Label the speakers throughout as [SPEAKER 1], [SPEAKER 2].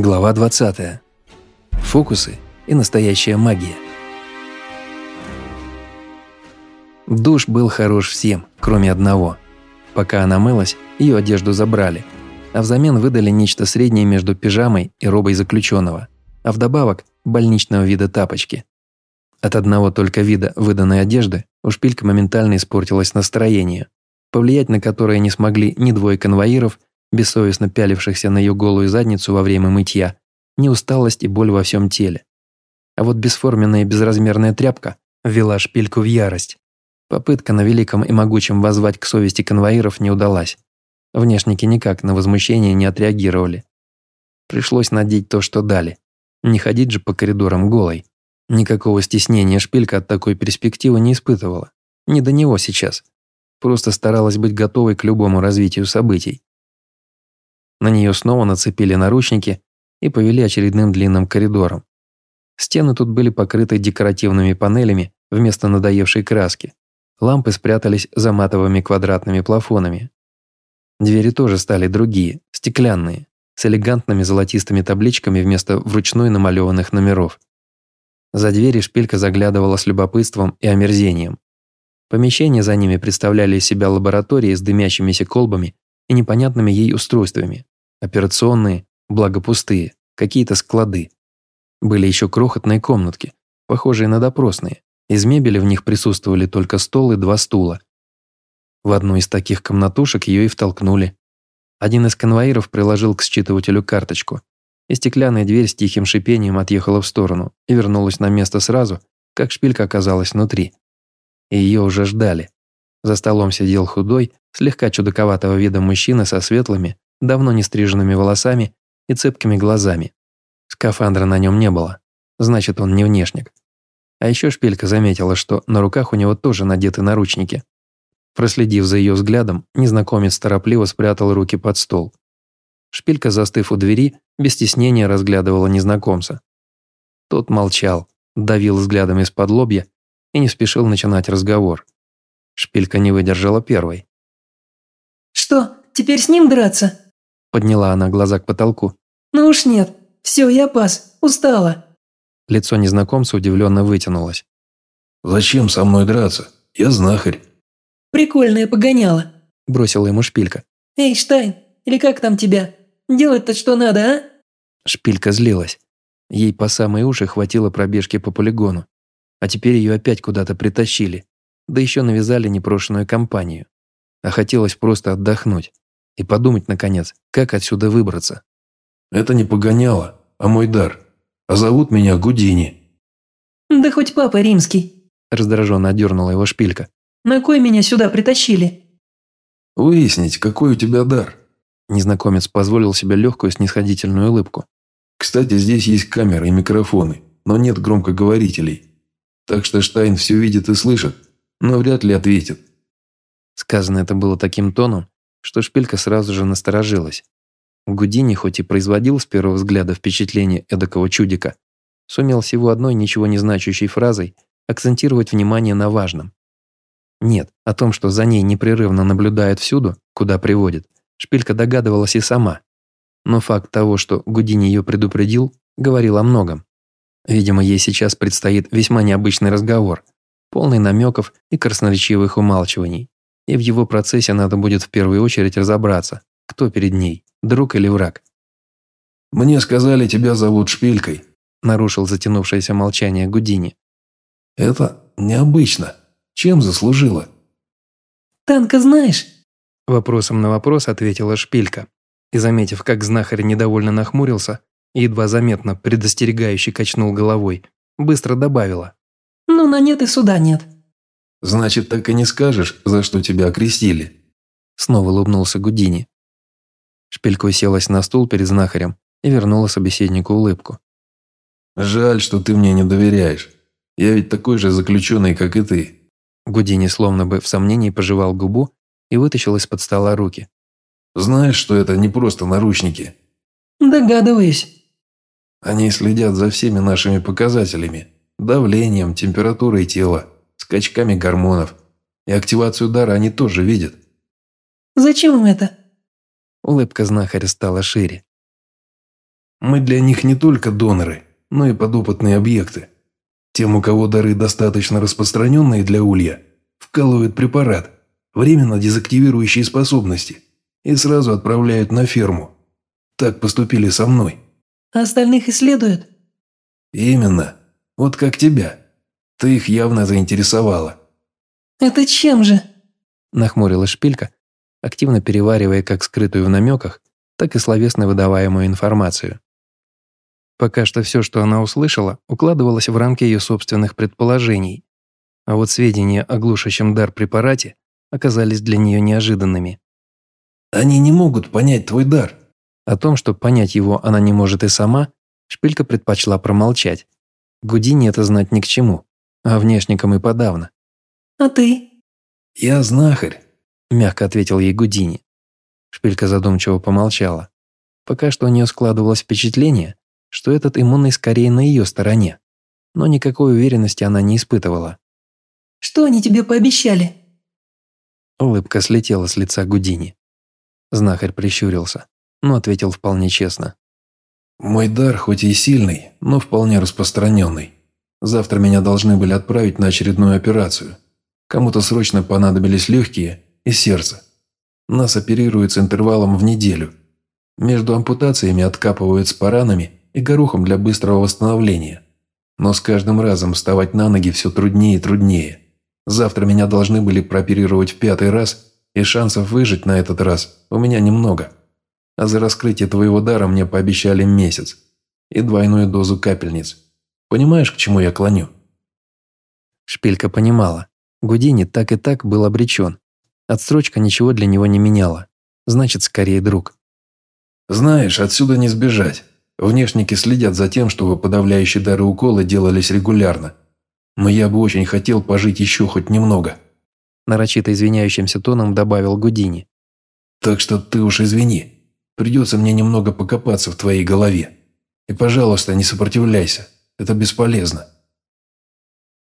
[SPEAKER 1] Глава 20. Фокусы и настоящая магия. Душ был хорош всем, кроме одного. Пока она мылась, ее одежду забрали, а взамен выдали нечто среднее между пижамой и робой заключенного, а вдобавок больничного вида тапочки. От одного только вида выданной одежды у шпилька моментально испортилось настроение, повлиять на которое не смогли ни двое конвоиров, бессовестно пялившихся на ее голую задницу во время мытья, ни усталость и боль во всем теле. А вот бесформенная и безразмерная тряпка ввела шпильку в ярость. Попытка на великом и могучем возвать к совести конвоиров не удалась. Внешники никак на возмущение не отреагировали. Пришлось надеть то, что дали. Не ходить же по коридорам голой. Никакого стеснения шпилька от такой перспективы не испытывала. Не до него сейчас. Просто старалась быть готовой к любому развитию событий. На нее снова нацепили наручники и повели очередным длинным коридором. Стены тут были покрыты декоративными панелями вместо надоевшей краски. Лампы спрятались за матовыми квадратными плафонами. Двери тоже стали другие, стеклянные, с элегантными золотистыми табличками вместо вручной намалеванных номеров. За двери шпилька заглядывала с любопытством и омерзением. Помещения за ними представляли из себя лаборатории с дымящимися колбами и непонятными ей устройствами. Операционные, благо пустые, какие-то склады. Были еще крохотные комнатки, похожие на допросные. Из мебели в них присутствовали только стол и два стула. В одну из таких комнатушек ее и втолкнули. Один из конвоиров приложил к считывателю карточку, и стеклянная дверь с тихим шипением отъехала в сторону и вернулась на место сразу, как шпилька оказалась внутри. И ее уже ждали. За столом сидел худой, слегка чудаковатого вида мужчина со светлыми, давно не стриженными волосами и цепкими глазами. Скафандра на нем не было, значит, он не внешник. А еще шпилька заметила, что на руках у него тоже надеты наручники. Проследив за ее взглядом, незнакомец торопливо спрятал руки под стол. Шпилька, застыв у двери, без стеснения разглядывала незнакомца. Тот молчал, давил взглядом из-под лобья и не спешил начинать разговор. Шпилька не выдержала первой.
[SPEAKER 2] «Что, теперь с ним драться?»
[SPEAKER 1] Подняла она глаза к потолку.
[SPEAKER 2] «Ну уж нет. Все, я пас. Устала».
[SPEAKER 1] Лицо незнакомца удивленно вытянулось.
[SPEAKER 3] «Зачем со мной драться? Я знахарь».
[SPEAKER 2] «Прикольная погоняла», –
[SPEAKER 1] бросила ему шпилька.
[SPEAKER 2] «Эй, Штайн, или как там тебя? Делать-то что надо, а?»
[SPEAKER 1] Шпилька злилась. Ей по самые уши хватило пробежки по полигону. А теперь ее опять куда-то притащили. Да еще навязали непрошенную компанию. А хотелось просто отдохнуть и подумать, наконец, как отсюда выбраться.
[SPEAKER 3] «Это не погоняло, а мой дар. А зовут меня Гудини».
[SPEAKER 2] «Да хоть папа римский», –
[SPEAKER 1] раздраженно одернула его шпилька.
[SPEAKER 2] «На кой меня сюда притащили?»
[SPEAKER 3] «Выяснить, какой у тебя дар».
[SPEAKER 1] Незнакомец позволил себе легкую снисходительную улыбку.
[SPEAKER 3] «Кстати, здесь есть камеры и микрофоны, но нет громкоговорителей. Так что Штайн все видит и слышит, но вряд ли ответит».
[SPEAKER 1] Сказано это было таким тоном, что шпилька сразу же насторожилась. Гудини, хоть и производил с первого взгляда впечатление эдакого чудика, сумел всего одной ничего не значащей фразой акцентировать внимание на важном. Нет, о том, что за ней непрерывно наблюдают всюду, куда приводит, шпилька догадывалась и сама. Но факт того, что Гудини ее предупредил, говорил о многом. Видимо, ей сейчас предстоит весьма необычный разговор, полный намеков и красноречивых умалчиваний и в его процессе надо будет в первую очередь разобраться, кто перед ней, друг или враг.
[SPEAKER 3] «Мне сказали, тебя зовут Шпилькой», –
[SPEAKER 1] нарушил затянувшееся молчание Гудини.
[SPEAKER 3] «Это необычно. Чем заслужила?»
[SPEAKER 2] «Танка знаешь?»
[SPEAKER 1] Вопросом на вопрос ответила Шпилька. И, заметив, как знахарь недовольно нахмурился, едва заметно предостерегающе качнул головой, быстро добавила.
[SPEAKER 2] «Ну, на нет и суда нет».
[SPEAKER 3] Значит, так и не скажешь, за что тебя окрестили?»
[SPEAKER 1] Снова улыбнулся Гудини. Шпилька уселась на стул перед знахарем и вернула собеседнику улыбку.
[SPEAKER 3] «Жаль, что ты мне не доверяешь. Я ведь такой же заключенный, как и ты».
[SPEAKER 1] Гудини словно бы в сомнении пожевал губу и вытащил из-под стола руки.
[SPEAKER 3] «Знаешь, что это не просто наручники?»
[SPEAKER 2] «Догадываюсь».
[SPEAKER 3] «Они следят за всеми нашими показателями. Давлением, температурой тела скачками гормонов. И активацию дара они тоже видят.
[SPEAKER 2] «Зачем им это?»
[SPEAKER 1] Улыбка знахаря стала шире.
[SPEAKER 3] Мы для них не только доноры, но и подопытные объекты. Тем, у кого дары достаточно распространенные для улья, вкалывают препарат, временно дезактивирующие способности, и сразу отправляют на ферму. Так поступили со мной.
[SPEAKER 2] А остальных исследуют?
[SPEAKER 3] Именно. Вот как тебя. Ты их явно заинтересовала.
[SPEAKER 2] Это чем же?
[SPEAKER 1] Нахмурилась шпилька, активно переваривая как скрытую в намеках, так и словесно выдаваемую информацию. Пока что все, что она услышала, укладывалось в рамки ее собственных предположений, а вот сведения о глушащем дар препарате оказались для нее неожиданными.
[SPEAKER 3] «Они не могут понять твой дар».
[SPEAKER 1] О том, что понять его она не может и сама, Шпилька предпочла промолчать. Гудини это знать ни к чему, а внешникам и подавно.
[SPEAKER 2] «А ты?»
[SPEAKER 3] «Я знахарь», –
[SPEAKER 1] мягко ответил ей Гудини. Шпилька задумчиво помолчала. Пока что у нее складывалось впечатление, что этот иммунный скорее на ее стороне, но никакой уверенности она не испытывала.
[SPEAKER 2] «Что они тебе пообещали?»
[SPEAKER 1] Улыбка слетела с лица Гудини. Знахарь прищурился, но ответил вполне честно.
[SPEAKER 3] «Мой дар хоть и сильный, но вполне распространенный. Завтра меня должны были отправить на очередную операцию. Кому-то срочно понадобились легкие и сердце. Нас оперируют с интервалом в неделю. Между ампутациями откапывают с паранами и горохом для быстрого восстановления. Но с каждым разом вставать на ноги все труднее и труднее. Завтра меня должны были прооперировать в пятый раз, и шансов выжить на этот раз у меня немного. А за раскрытие твоего дара мне пообещали месяц и двойную дозу капельниц. Понимаешь, к чему я клоню?»
[SPEAKER 1] Шпилька понимала. Гудини так и так был обречен. Отсрочка ничего для него не меняла. Значит, скорее друг.
[SPEAKER 3] «Знаешь, отсюда не сбежать. Внешники следят за тем, чтобы подавляющие дары уколы делались регулярно. Но я бы очень хотел пожить еще хоть немного».
[SPEAKER 1] Нарочито извиняющимся тоном добавил Гудини.
[SPEAKER 3] «Так что ты уж извини. Придется мне немного покопаться в твоей голове. И, пожалуйста, не сопротивляйся. Это бесполезно».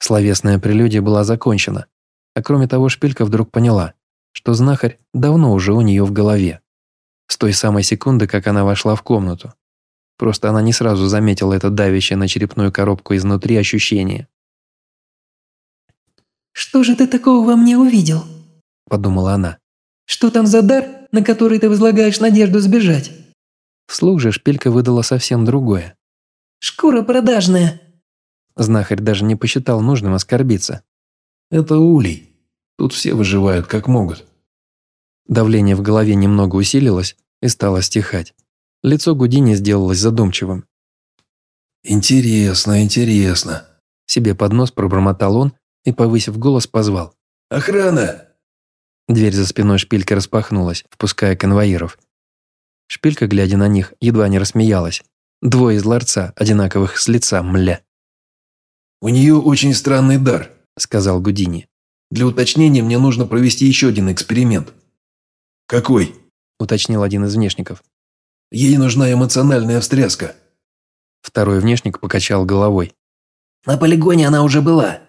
[SPEAKER 1] Словесная прелюдия была закончена. А кроме того, Шпилька вдруг поняла, что знахарь давно уже у нее в голове. С той самой секунды, как она вошла в комнату. Просто она не сразу заметила это давящее на черепную коробку изнутри ощущение.
[SPEAKER 2] «Что же ты такого во мне увидел?»
[SPEAKER 1] – подумала она.
[SPEAKER 2] «Что там за дар, на который ты возлагаешь надежду сбежать?»
[SPEAKER 1] Вслух же шпилька выдала совсем другое.
[SPEAKER 2] «Шкура продажная!»
[SPEAKER 1] Знахарь даже не посчитал нужным оскорбиться.
[SPEAKER 3] «Это улей. Тут все выживают как могут».
[SPEAKER 1] Давление в голове немного усилилось и стало стихать. Лицо Гудини сделалось задумчивым.
[SPEAKER 3] «Интересно, интересно», –
[SPEAKER 1] себе под нос пробормотал он и, повысив голос, позвал.
[SPEAKER 3] «Охрана!»
[SPEAKER 1] Дверь за спиной шпильки распахнулась, впуская конвоиров. Шпилька, глядя на них, едва не рассмеялась. Двое из ларца, одинаковых с лица, мля.
[SPEAKER 3] «У нее очень странный дар», – сказал
[SPEAKER 1] Гудини.
[SPEAKER 3] «Для уточнения мне нужно провести еще один эксперимент». «Какой?»
[SPEAKER 1] – уточнил один из внешников.
[SPEAKER 3] Ей нужна эмоциональная встряска».
[SPEAKER 1] Второй внешник покачал головой.
[SPEAKER 2] «На полигоне она уже была».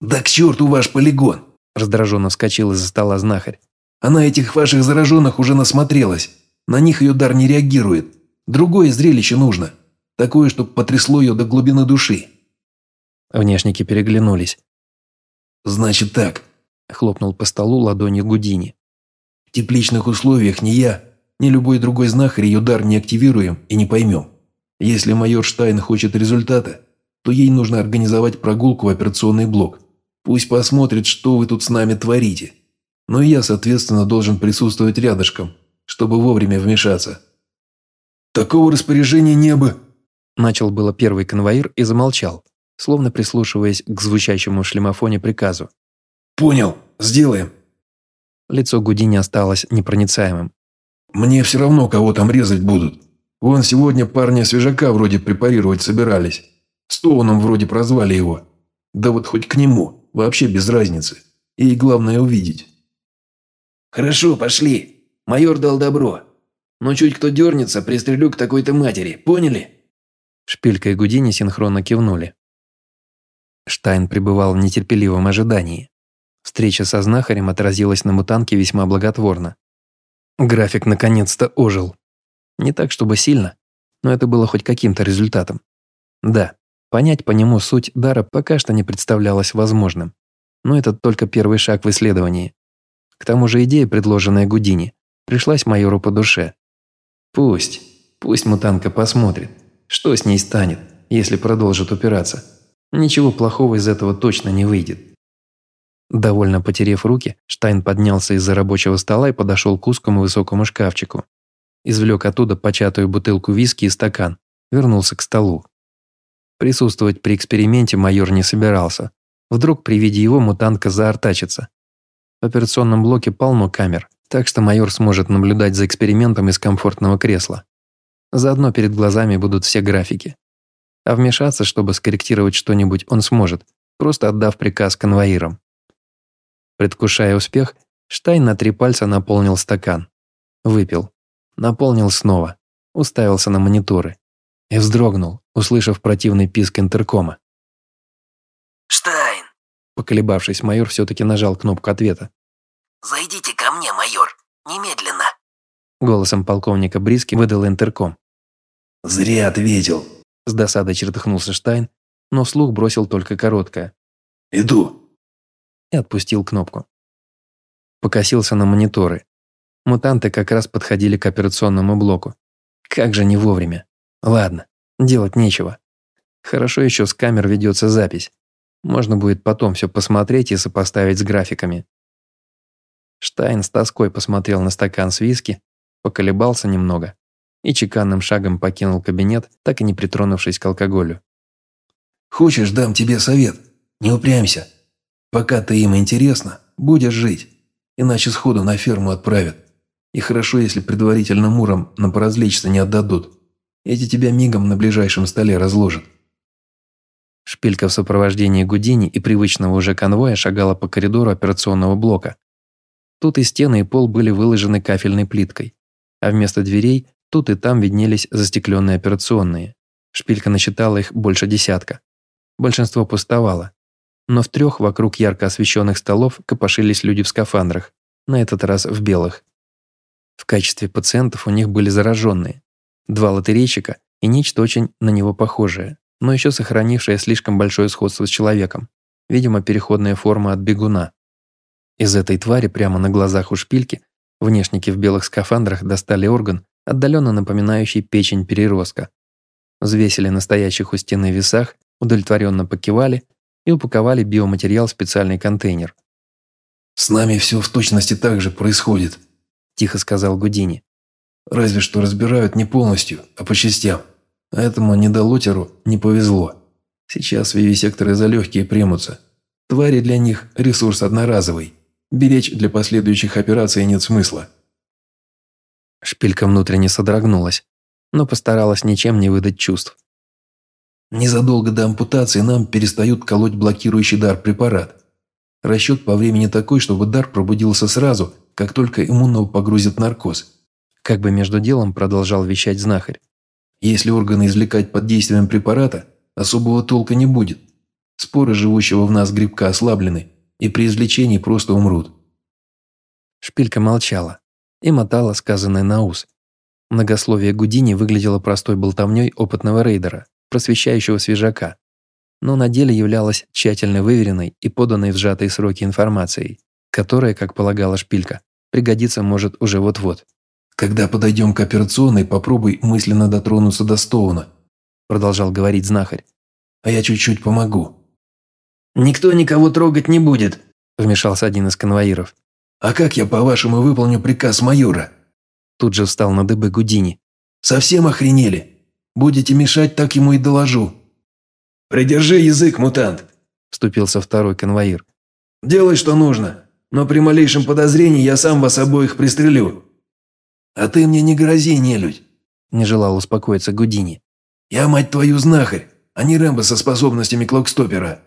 [SPEAKER 3] «Да к черту ваш полигон!»
[SPEAKER 1] Раздраженно вскочил из-за стола знахарь.
[SPEAKER 3] «Она этих ваших зараженных уже насмотрелась. На них ее дар не реагирует. Другое зрелище нужно. Такое, чтобы потрясло ее до глубины души».
[SPEAKER 1] Внешники переглянулись.
[SPEAKER 3] «Значит так», –
[SPEAKER 1] хлопнул по столу ладонью Гудини.
[SPEAKER 3] «В тепличных условиях ни я, ни любой другой знахарь ее дар не активируем и не поймем. Если майор Штайн хочет результата, то ей нужно организовать прогулку в операционный блок. Пусть посмотрит, что вы тут с нами творите. Но я, соответственно, должен присутствовать рядышком, чтобы вовремя вмешаться. Такого распоряжения не бы...
[SPEAKER 1] Начал было первый конвоир и замолчал, словно прислушиваясь к звучащему в шлемофоне приказу.
[SPEAKER 3] «Понял, сделаем».
[SPEAKER 1] Лицо Гудини осталось непроницаемым.
[SPEAKER 3] Мне все равно, кого там резать будут. Вон сегодня парня свежака вроде препарировать собирались. Стоуном вроде прозвали его. Да вот хоть к нему, вообще без разницы. И главное увидеть.
[SPEAKER 4] Хорошо, пошли. Майор дал добро. Но чуть кто дернется, пристрелю к такой-то матери, поняли?
[SPEAKER 1] Шпилька и Гудини синхронно кивнули. Штайн пребывал в нетерпеливом ожидании. Встреча со знахарем отразилась на мутанке весьма благотворно. График наконец-то ожил. Не так, чтобы сильно, но это было хоть каким-то результатом. Да, понять по нему суть дара пока что не представлялось возможным. Но это только первый шаг в исследовании. К тому же идея, предложенная Гудини, пришлась майору по душе. Пусть, пусть мутанка посмотрит, что с ней станет, если продолжит упираться. Ничего плохого из этого точно не выйдет. Довольно потерев руки, Штайн поднялся из-за рабочего стола и подошел к узкому высокому шкафчику. Извлек оттуда початую бутылку виски и стакан, вернулся к столу. Присутствовать при эксперименте майор не собирался. Вдруг при виде его мутантка заортачится. В операционном блоке полно камер, так что майор сможет наблюдать за экспериментом из комфортного кресла. Заодно перед глазами будут все графики. А вмешаться, чтобы скорректировать что-нибудь, он сможет, просто отдав приказ конвоирам. Предвкушая успех, Штайн на три пальца наполнил стакан. Выпил. Наполнил снова. Уставился на мониторы. И вздрогнул, услышав противный писк интеркома.
[SPEAKER 5] «Штайн!»
[SPEAKER 1] Поколебавшись, майор все-таки нажал кнопку ответа.
[SPEAKER 5] «Зайдите ко мне, майор! Немедленно!»
[SPEAKER 1] Голосом полковника Бриски выдал интерком.
[SPEAKER 3] «Зря ответил!»
[SPEAKER 1] С досадой чертыхнулся Штайн, но вслух бросил только короткое.
[SPEAKER 3] «Иду!»
[SPEAKER 1] и отпустил кнопку. Покосился на мониторы. Мутанты как раз подходили к операционному блоку. Как же не вовремя. Ладно, делать нечего. Хорошо еще с камер ведется запись. Можно будет потом все посмотреть и сопоставить с графиками. Штайн с тоской посмотрел на стакан с виски, поколебался немного и чеканным шагом покинул кабинет, так и не притронувшись к алкоголю.
[SPEAKER 3] «Хочешь, дам тебе совет? Не упрямься. Пока ты им интересно, будешь жить, иначе сходу на ферму отправят. И хорошо, если предварительно муром на поразличиться не отдадут. Эти тебя мигом на ближайшем столе разложат».
[SPEAKER 1] Шпилька в сопровождении Гудини и привычного уже конвоя шагала по коридору операционного блока. Тут и стены, и пол были выложены кафельной плиткой, а вместо дверей тут и там виднелись застекленные операционные. Шпилька насчитала их больше десятка. Большинство пустовало, но в трех вокруг ярко освещенных столов копошились люди в скафандрах, на этот раз в белых. В качестве пациентов у них были зараженные. Два лотерейщика и нечто очень на него похожее, но еще сохранившее слишком большое сходство с человеком. Видимо, переходная форма от бегуна. Из этой твари прямо на глазах у шпильки внешники в белых скафандрах достали орган, отдаленно напоминающий печень переростка. Взвесили настоящих у стены весах, удовлетворенно покивали и упаковали биоматериал в специальный контейнер.
[SPEAKER 3] «С нами все в точности так же происходит», – тихо сказал Гудини. «Разве что разбирают не полностью, а по частям. А этому недолотеру не повезло. Сейчас вивисекторы за легкие примутся. Твари для них – ресурс одноразовый. Беречь для последующих операций нет смысла».
[SPEAKER 1] Шпилька внутренне содрогнулась, но постаралась ничем не выдать чувств.
[SPEAKER 3] Незадолго до ампутации нам перестают колоть блокирующий дар препарат. Расчет по времени такой, чтобы дар пробудился сразу, как только иммунного погрузят наркоз.
[SPEAKER 1] Как бы между делом продолжал вещать знахарь.
[SPEAKER 3] Если органы извлекать под действием препарата, особого толка не будет. Споры живущего в нас грибка ослаблены, и при извлечении просто умрут.
[SPEAKER 1] Шпилька молчала и мотала сказанное на ус. Многословие Гудини выглядело простой болтовней опытного рейдера, просвещающего свежака, но на деле являлась тщательно выверенной и поданной в сжатые сроки информацией, которая, как полагала Шпилька, пригодиться может уже вот-вот.
[SPEAKER 3] «Когда подойдем к операционной, попробуй мысленно дотронуться до Стоуна», продолжал говорить знахарь. «А я чуть-чуть помогу».
[SPEAKER 4] «Никто никого трогать не будет»,
[SPEAKER 1] вмешался один из конвоиров.
[SPEAKER 3] «А как я, по-вашему, выполню приказ майора?»
[SPEAKER 1] Тут же встал на дыбы Гудини.
[SPEAKER 3] «Совсем охренели? Будете мешать, так ему и доложу».
[SPEAKER 4] «Придержи язык, мутант», –
[SPEAKER 1] вступился второй конвоир.
[SPEAKER 4] «Делай, что нужно, но при малейшем подозрении я сам вас обоих пристрелю».
[SPEAKER 3] «А ты мне не грози, нелюдь», –
[SPEAKER 1] не желал успокоиться Гудини.
[SPEAKER 3] «Я, мать твою, знахарь, а не Рэмбо со способностями клокстопера.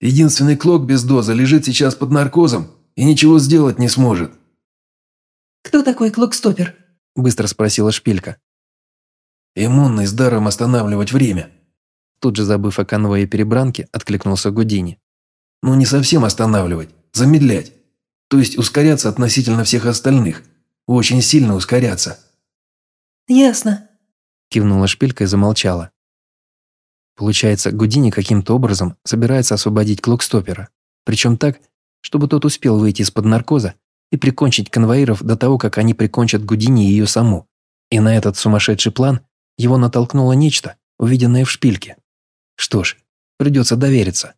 [SPEAKER 3] Единственный клок без дозы лежит сейчас под наркозом и ничего сделать не сможет».
[SPEAKER 2] «Кто такой клокстопер?»
[SPEAKER 1] – быстро спросила Шпилька.
[SPEAKER 3] Иммунный с даром останавливать время.
[SPEAKER 1] Тут же забыв о конвое перебранке, откликнулся Гудини.
[SPEAKER 3] Ну не совсем останавливать, замедлять. То есть ускоряться относительно всех остальных. Очень сильно ускоряться.
[SPEAKER 2] Ясно.
[SPEAKER 1] кивнула шпилька и замолчала. Получается, Гудини каким-то образом собирается освободить Клокстопера. Причем так, чтобы тот успел выйти из-под наркоза и прикончить конвоиров до того, как они прикончат Гудини и ее саму. И на этот сумасшедший план его натолкнуло нечто, увиденное в шпильке. Что ж, придется довериться.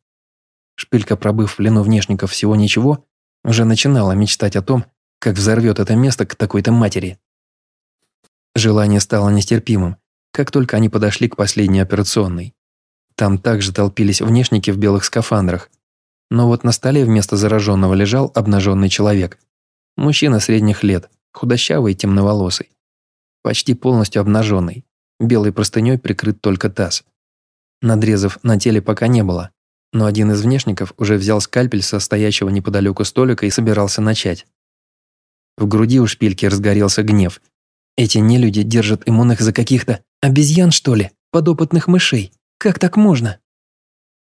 [SPEAKER 1] Шпилька, пробыв в плену внешников всего ничего, уже начинала мечтать о том, как взорвет это место к такой-то матери. Желание стало нестерпимым, как только они подошли к последней операционной. Там также толпились внешники в белых скафандрах. Но вот на столе вместо зараженного лежал обнаженный человек. Мужчина средних лет, худощавый и темноволосый. Почти полностью обнаженный. Белой простыней прикрыт только таз. Надрезов на теле пока не было, но один из внешников уже взял скальпель со стоящего неподалеку столика и собирался начать. В груди у шпильки разгорелся гнев. Эти нелюди держат иммунных за каких-то обезьян, что ли, подопытных мышей. Как так можно?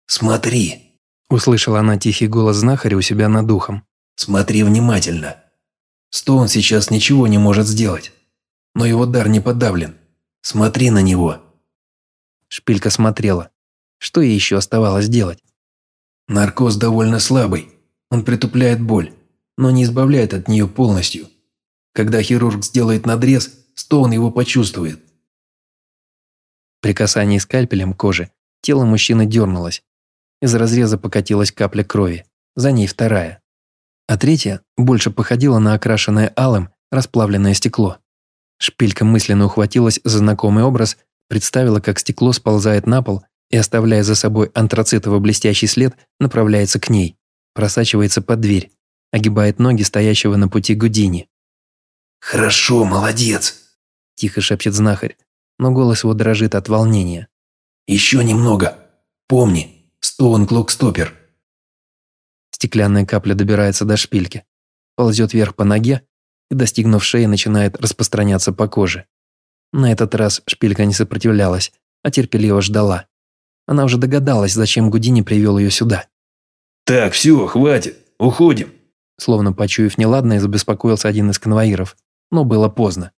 [SPEAKER 4] «Смотри!»
[SPEAKER 1] – услышала она тихий голос знахаря у себя над духом.
[SPEAKER 4] «Смотри внимательно. Стоун сейчас ничего не может сделать, но его дар не подавлен. Смотри на него!»
[SPEAKER 1] Шпилька смотрела. Что ей еще оставалось делать?
[SPEAKER 4] Наркоз довольно слабый. Он притупляет боль, но не избавляет от нее полностью. Когда хирург сделает надрез, Стоун его почувствует.
[SPEAKER 1] При касании скальпелем кожи тело мужчины дернулось. Из разреза покатилась капля крови, за ней вторая. А третья больше походила на окрашенное алым расплавленное стекло. Шпилька мысленно ухватилась за знакомый образ, представила, как стекло сползает на пол и, оставляя за собой антрацитово-блестящий след, направляется к ней, просачивается под дверь, огибает ноги стоящего на пути Гудини.
[SPEAKER 4] «Хорошо, молодец!»
[SPEAKER 1] – тихо шепчет знахарь, но голос его дрожит от волнения.
[SPEAKER 4] «Еще немного. Помни, Стоун Клокстопер».
[SPEAKER 1] Стеклянная капля добирается до шпильки, ползет вверх по ноге и, достигнув шеи, начинает распространяться по коже. На этот раз шпилька не сопротивлялась, а терпеливо ждала. Она уже догадалась, зачем Гудини привел ее сюда.
[SPEAKER 4] «Так, все, хватит, уходим!»
[SPEAKER 1] Словно почуяв неладное, забеспокоился один из конвоиров, но было поздно.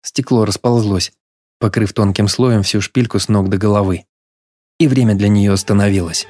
[SPEAKER 1] Стекло расползлось, покрыв тонким слоем всю шпильку с ног до головы. И время для нее остановилось.